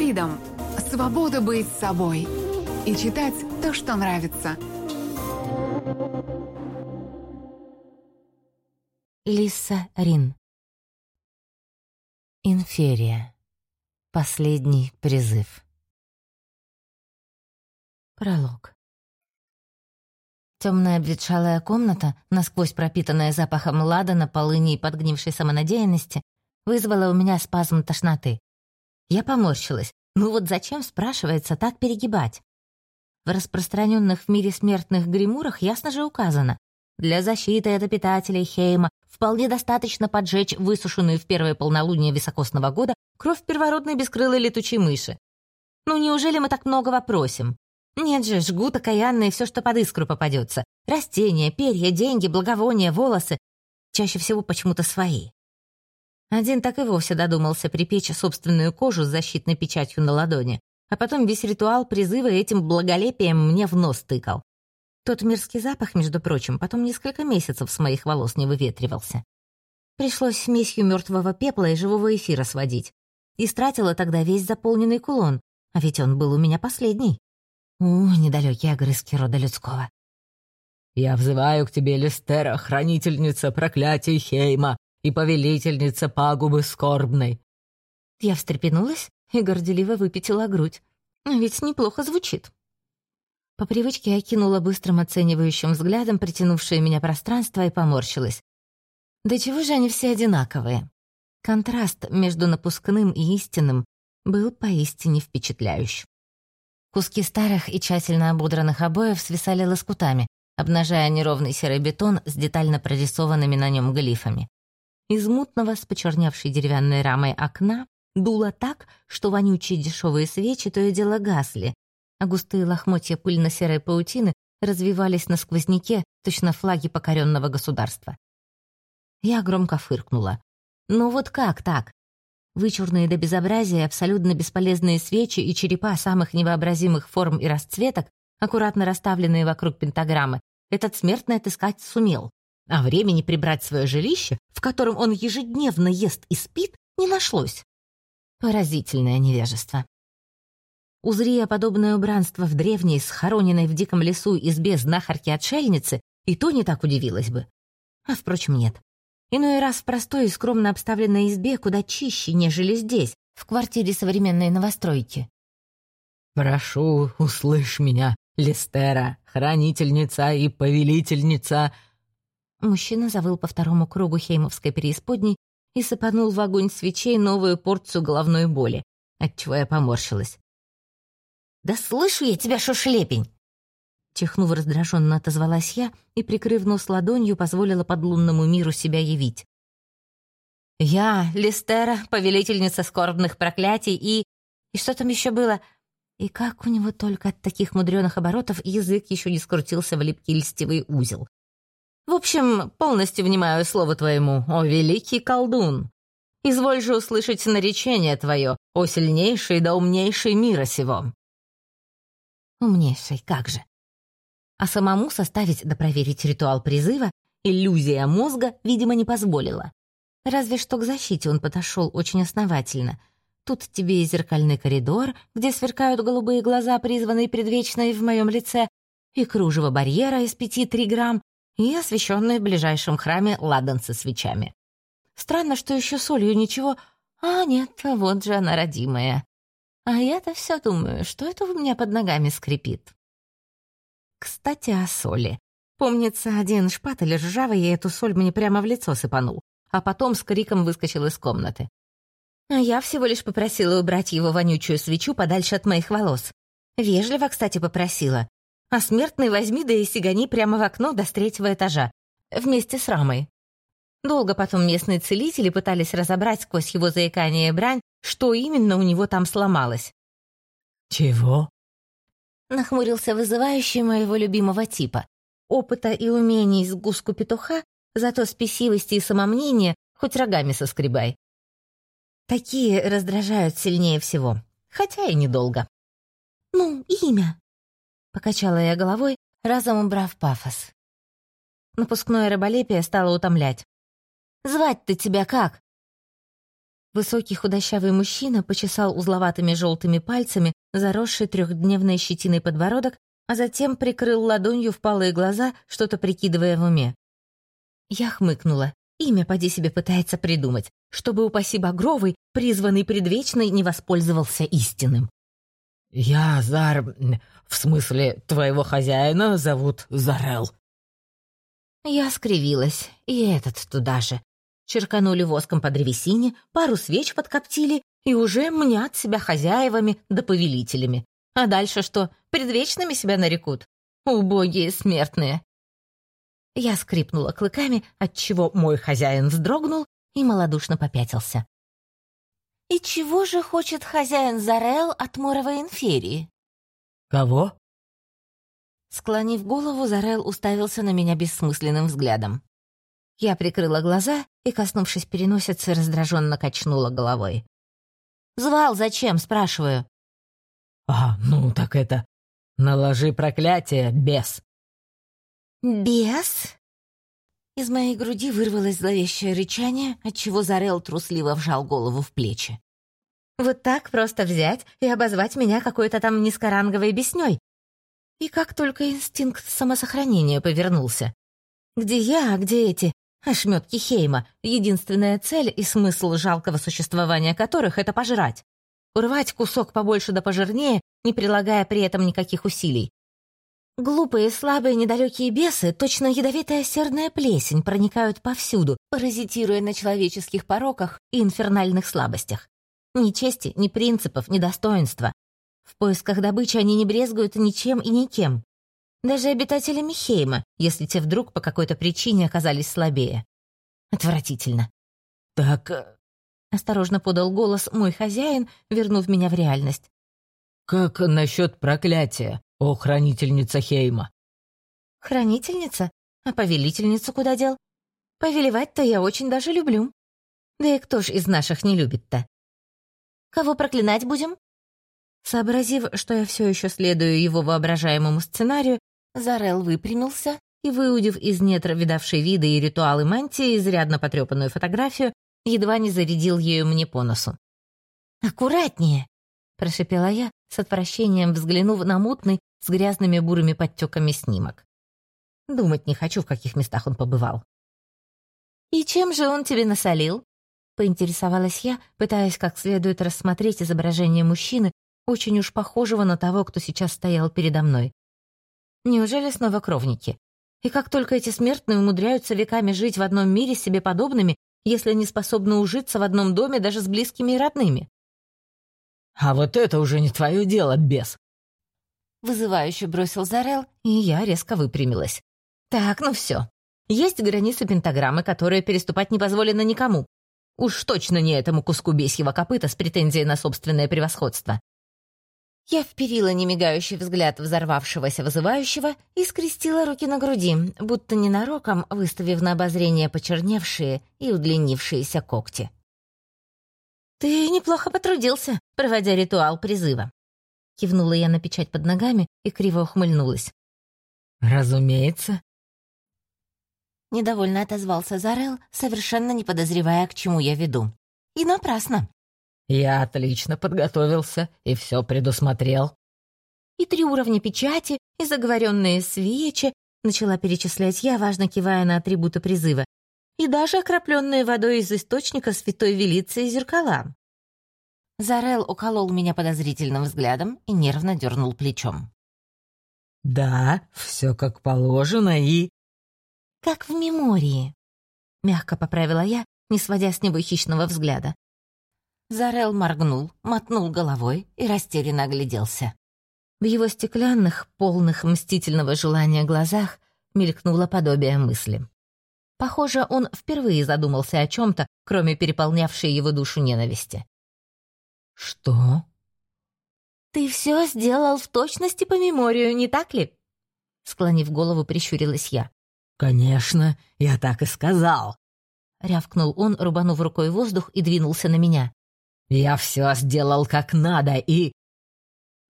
Freedom – свобода быть собой и читать то, что нравится. Лиса Рин Инферия. Последний призыв. Пролог. Темная обветшалая комната, насквозь пропитанная запахом ладана, полыни и подгнившей самонадеянности, вызвала у меня спазм тошноты. Я поморщилась. Ну вот зачем, спрашивается, так перегибать? В распространенных в мире смертных гримурах ясно же указано. Для защиты от обитателей Хейма вполне достаточно поджечь высушенную в первое полнолуние високосного года кровь первородной бескрылой летучей мыши. Ну неужели мы так многого просим? Нет же, жгут окаянные все, что под искру попадется. Растения, перья, деньги, благовония, волосы. Чаще всего почему-то свои. Один так и вовсе додумался припечь собственную кожу с защитной печатью на ладони, а потом весь ритуал призыва этим благолепием мне в нос тыкал. Тот мерзкий запах, между прочим, потом несколько месяцев с моих волос не выветривался. Пришлось смесью мертвого пепла и живого эфира сводить. И стратила тогда весь заполненный кулон, а ведь он был у меня последний. У, недалекие огрызки рода людского. «Я взываю к тебе, Листера, хранительница проклятий Хейма и повелительница пагубы скорбной». Я встрепенулась и горделиво выпятила грудь. Ведь неплохо звучит. По привычке я кинула быстрым оценивающим взглядом притянувшее меня пространство и поморщилась. Да чего же они все одинаковые? Контраст между напускным и истинным был поистине впечатляющим. Куски старых и тщательно ободранных обоев свисали лоскутами, обнажая неровный серый бетон с детально прорисованными на нем глифами. Из мутного с почерневшей деревянной рамой окна дуло так, что вонючие дешевые свечи то и дело гасли, а густые лохмотья пыльно-серой паутины развивались на сквозняке, точно флаги покоренного государства. Я громко фыркнула. «Ну вот как так?» Вычурные до безобразия, абсолютно бесполезные свечи и черепа самых невообразимых форм и расцветок, аккуратно расставленные вокруг пентаграммы, этот смертный отыскать сумел. А времени прибрать свое жилище, в котором он ежедневно ест и спит, не нашлось. Поразительное невежество. Узрия подобное убранство в древней, схороненной в диком лесу избе знахарки-отшельницы, и то не так удивилась бы. А, впрочем, нет. Иной раз в простой и скромно обставленной избе куда чище, нежели здесь, в квартире современной новостройки. «Прошу, услышь меня, Листера, хранительница и повелительница!» Мужчина завыл по второму кругу хеймовской преисподней и сыпанул в огонь свечей новую порцию головной боли, отчего я поморщилась. «Да слышу я тебя, шушлепень!» Чихнув раздраженно отозвалась я и, прикрыв нос ладонью, позволила подлунному миру себя явить. «Я, Листера, повелительница скорбных проклятий и... И что там еще было? И как у него только от таких мудреных оборотов язык еще не скрутился в липкий льстивый узел. В общем, полностью внимаю слову твоему, о великий колдун. Изволь же услышать наречение твое, о сильнейший да умнейший мира сего. Умнейший, как же. А самому составить да проверить ритуал призыва иллюзия мозга, видимо, не позволила. Разве что к защите он подошел очень основательно. Тут тебе и зеркальный коридор, где сверкают голубые глаза, призванные предвечной в моем лице, и кружево барьера из пяти три грамм, и освещенные в ближайшем храме ладанцы свечами. Странно, что еще солью ничего... А нет, вот же она родимая. А я-то все думаю, что это у меня под ногами скрипит. Кстати, о соли. Помнится, один шпатель ржавый эту соль мне прямо в лицо сыпанул, а потом с криком выскочил из комнаты. А я всего лишь попросила убрать его вонючую свечу подальше от моих волос. Вежливо, кстати, попросила. А смертный возьми да и сигани прямо в окно до с третьего этажа. Вместе с рамой. Долго потом местные целители пытались разобрать сквозь его заикание и брань, что именно у него там сломалось. «Чего?» Нахмурился вызывающий моего любимого типа. Опыта и умений с гуску петуха, зато спесивости и самомнения хоть рогами соскребай. Такие раздражают сильнее всего, хотя и недолго. «Ну, имя!» — покачала я головой, разом убрав пафос. Напускное рыболепие стало утомлять. «Звать-то тебя как?» Высокий худощавый мужчина почесал узловатыми желтыми пальцами заросший трехдневной щетиной подбородок, а затем прикрыл ладонью впалые глаза, что-то прикидывая в уме. Я хмыкнула. Имя поди себе пытается придумать, чтобы, упаси Багровый, призванный предвечный, не воспользовался истинным. «Я Зар... В смысле, твоего хозяина зовут Зарел». Я скривилась, и этот туда же. Черканули воском по древесине, пару свеч подкоптили, и уже мнят себя хозяевами да повелителями. А дальше что, предвечными себя нарекут? Убогие смертные. Я скрипнула клыками, отчего мой хозяин вздрогнул и малодушно попятился. «И чего же хочет хозяин Зарел от Моровой инферии?» «Кого?» Склонив голову, Зарел уставился на меня бессмысленным взглядом. Я прикрыла глаза и, коснувшись переносицы, раздраженно качнула головой. «Звал зачем?» — спрашиваю. «А, ну так это... Наложи проклятие, бес!» «Бес?» Из моей груди вырвалось зловещее рычание, отчего Зарел трусливо вжал голову в плечи. «Вот так просто взять и обозвать меня какой-то там низкоранговой беснёй. И как только инстинкт самосохранения повернулся. Где я, а где эти ошметки Хейма, единственная цель и смысл жалкого существования которых — это пожрать. Урвать кусок побольше да пожирнее, не прилагая при этом никаких усилий. Глупые, слабые, недалекие бесы, точно ядовитая серная плесень, проникают повсюду, паразитируя на человеческих пороках и инфернальных слабостях. Ни чести, ни принципов, ни достоинства. В поисках добычи они не брезгуют ничем и никем. Даже обитатели Михейма, если те вдруг по какой-то причине оказались слабее. Отвратительно. «Так...» э, — осторожно подал голос мой хозяин, вернув меня в реальность. «Как насчет проклятия?» «О, хранительница Хейма!» «Хранительница? А повелительницу куда дел? Повелевать-то я очень даже люблю. Да и кто ж из наших не любит-то? Кого проклинать будем?» Сообразив, что я все еще следую его воображаемому сценарию, Зарел выпрямился и, выудив из нетра видавшей виды и ритуалы мантии изрядно потрепанную фотографию, едва не зарядил ею мне по носу. «Аккуратнее!» — прошепела я, с отвращением взглянув на мутный, с грязными бурыми подтеками снимок. Думать не хочу, в каких местах он побывал. «И чем же он тебе насолил?» — поинтересовалась я, пытаясь как следует рассмотреть изображение мужчины, очень уж похожего на того, кто сейчас стоял передо мной. Неужели снова кровники? И как только эти смертные умудряются веками жить в одном мире с себе подобными, если не способны ужиться в одном доме даже с близкими и родными? «А вот это уже не твое дело, бес!» Вызывающе бросил Зарел, и я резко выпрямилась. «Так, ну все. Есть границы пентаграммы, которые переступать не позволено никому. Уж точно не этому куску бесьего копыта с претензией на собственное превосходство». Я вперила немигающий взгляд взорвавшегося вызывающего и скрестила руки на груди, будто ненароком выставив на обозрение почерневшие и удлинившиеся когти. «Ты неплохо потрудился, проводя ритуал призыва», Кивнула я на печать под ногами и криво ухмыльнулась. «Разумеется». Недовольно отозвался Зарел, совершенно не подозревая, к чему я веду. И напрасно. «Я отлично подготовился и все предусмотрел». «И три уровня печати, и заговоренные свечи», начала перечислять я, важно кивая на атрибуты призыва, и даже окропленные водой из источника святой велицы зеркала. Зарел уколол меня подозрительным взглядом и нервно дернул плечом. «Да, все как положено и...» «Как в мемории», — мягко поправила я, не сводя с него хищного взгляда. Зарел моргнул, мотнул головой и растерянно огляделся. В его стеклянных, полных мстительного желания глазах мелькнуло подобие мысли. Похоже, он впервые задумался о чем-то, кроме переполнявшей его душу ненависти. «Что?» «Ты все сделал в точности по меморию, не так ли?» Склонив голову, прищурилась я. «Конечно, я так и сказал!» Рявкнул он, рубанув рукой воздух и двинулся на меня. «Я все сделал как надо и...»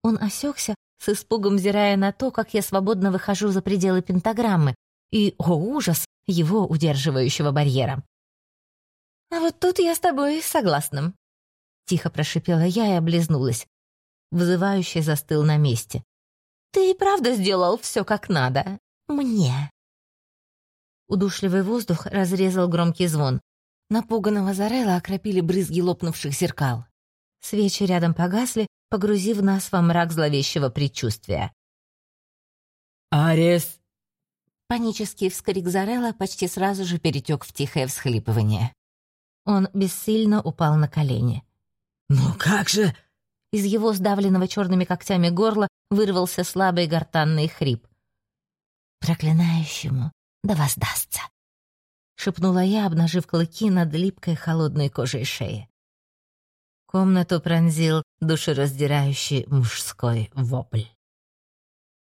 Он осекся, с испугом взирая на то, как я свободно выхожу за пределы пентаграммы, и, о ужас, его удерживающего барьера. «А вот тут я с тобой согласна», — тихо прошипела я и облизнулась. Вызывающий застыл на месте. «Ты и правда сделал все как надо. Мне». Удушливый воздух разрезал громкий звон. Напуганного Зарелла окропили брызги лопнувших зеркал. Свечи рядом погасли, погрузив нас во мрак зловещего предчувствия. «Арес!» Панический вскрик Зарелла почти сразу же перетек в тихое всхлипывание. Он бессильно упал на колени. «Ну как же...» Из его сдавленного черными когтями горла вырвался слабый гортанный хрип. «Проклинающему да воздастся!» — шепнула я, обнажив клыки над липкой холодной кожей шеи. Комнату пронзил душераздирающий мужской вопль.